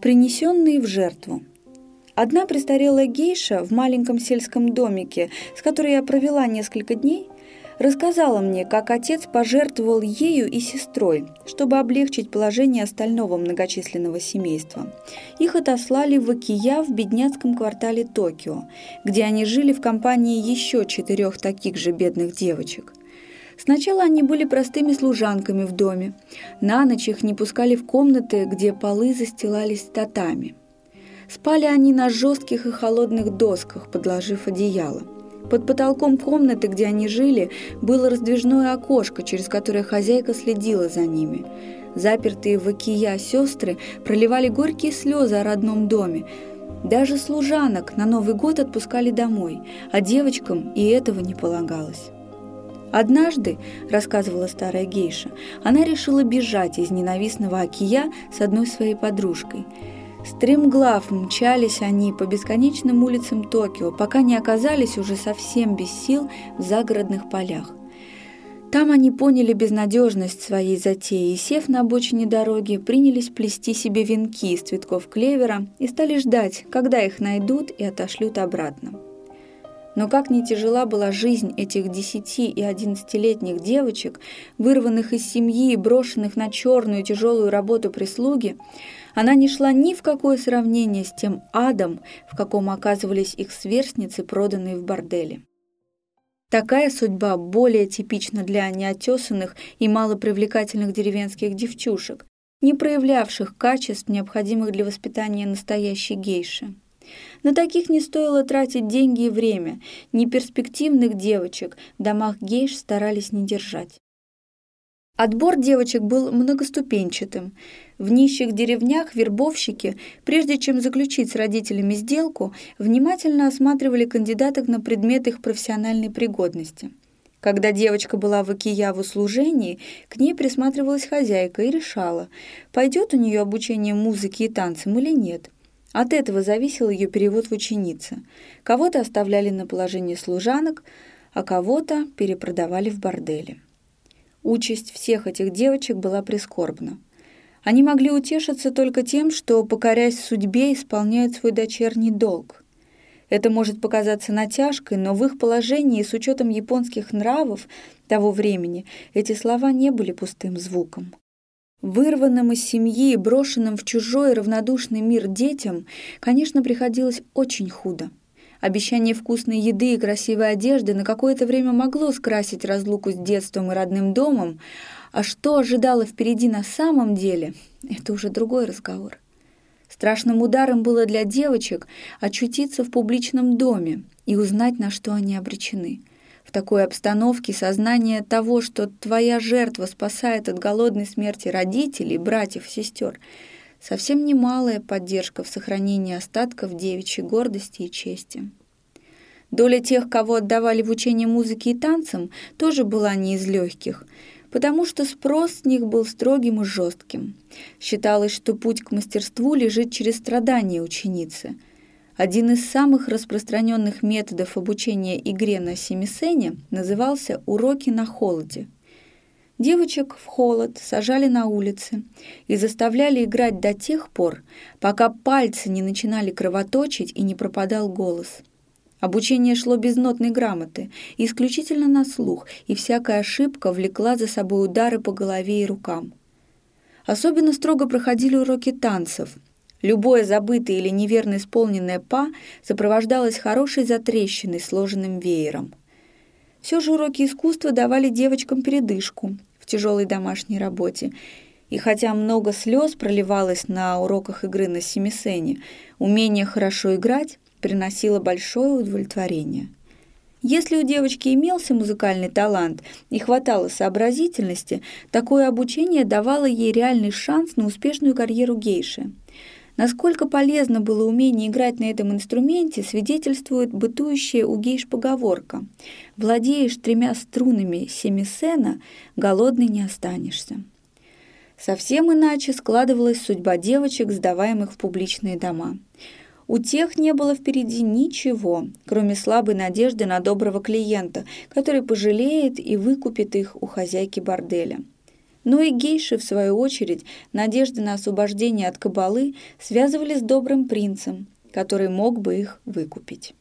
Принесенные в жертву. Одна престарелая гейша в маленьком сельском домике, с которой я провела несколько дней, рассказала мне, как отец пожертвовал ею и сестрой, чтобы облегчить положение остального многочисленного семейства. Их отослали в Окия в бедняцком квартале Токио, где они жили в компании еще четырех таких же бедных девочек. Сначала они были простыми служанками в доме. На ночь их не пускали в комнаты, где полы застилались татами. Спали они на жестких и холодных досках, подложив одеяло. Под потолком комнаты, где они жили, было раздвижное окошко, через которое хозяйка следила за ними. Запертые в окия сестры проливали горькие слезы о родном доме. Даже служанок на Новый год отпускали домой, а девочкам и этого не полагалось. Однажды, рассказывала старая гейша, она решила бежать из ненавистного Акия с одной своей подружкой. Стремглав мчались они по бесконечным улицам Токио, пока не оказались уже совсем без сил в загородных полях. Там они поняли безнадежность своей затеи и, сев на обочине дороги, принялись плести себе венки из цветков клевера и стали ждать, когда их найдут и отошлют обратно. Но как ни тяжела была жизнь этих десяти и одиннадцатилетних девочек, вырванных из семьи и брошенных на черную тяжелую работу прислуги, она не шла ни в какое сравнение с тем адом, в каком оказывались их сверстницы, проданные в борделе. Такая судьба более типична для неотесанных и малопривлекательных деревенских девчушек, не проявлявших качеств, необходимых для воспитания настоящей гейши. На таких не стоило тратить деньги и время. Неперспективных девочек в домах гейш старались не держать. Отбор девочек был многоступенчатым. В нищих деревнях вербовщики, прежде чем заключить с родителями сделку, внимательно осматривали кандидаток на предмет их профессиональной пригодности. Когда девочка была в Окия в услужении, к ней присматривалась хозяйка и решала, пойдет у нее обучение музыке и танцам или нет – от этого зависел ее перевод в ученицы. Кого-то оставляли на положении служанок, а кого-то перепродавали в борделе. Участь всех этих девочек была прискорбна. Они могли утешиться только тем, что, покорясь судьбе, исполняют свой дочерний долг. Это может показаться натяжкой, но в их положении, с учетом японских нравов того времени, эти слова не были пустым звуком. Вырванным из семьи и брошенным в чужой равнодушный мир детям, конечно, приходилось очень худо. Обещание вкусной еды и красивой одежды на какое-то время могло скрасить разлуку с детством и родным домом, а что ожидало впереди на самом деле, это уже другой разговор. Страшным ударом было для девочек очутиться в публичном доме и узнать, на что они обречены. В такой обстановке сознание того, что твоя жертва спасает от голодной смерти родителей, братьев сестер, совсем немалая поддержка в сохранении остатков девичьей гордости и чести. Доля тех, кого отдавали в учение музыке и танцам, тоже была не из легких, потому что спрос с них был строгим и жестким. Считалось, что путь к мастерству лежит через страдания ученицы – один из самых распространенных методов обучения игре на семисене назывался «уроки на холоде». Девочек в холод сажали на улице и заставляли играть до тех пор, пока пальцы не начинали кровоточить и не пропадал голос. Обучение шло без нотной грамоты, исключительно на слух, и всякая ошибка влекла за собой удары по голове и рукам. Особенно строго проходили уроки танцев – Любое забытое или неверно исполненное «па» сопровождалось хорошей затрещиной, сложенным веером. Все же уроки искусства давали девочкам передышку в тяжелой домашней работе, и хотя много слез проливалось на уроках игры на семисене, умение хорошо играть приносило большое удовлетворение. Если у девочки имелся музыкальный талант и хватало сообразительности, такое обучение давало ей реальный шанс на успешную карьеру гейши. Насколько полезно было умение играть на этом инструменте, свидетельствует бытующая у гейш поговорка «Владеешь тремя струнами семисена, голодный не останешься». Совсем иначе складывалась судьба девочек, сдаваемых в публичные дома. У тех не было впереди ничего, кроме слабой надежды на доброго клиента, который пожалеет и выкупит их у хозяйки борделя. Но и гейши, в свою очередь, надежды на освобождение от кабалы связывали с добрым принцем, который мог бы их выкупить.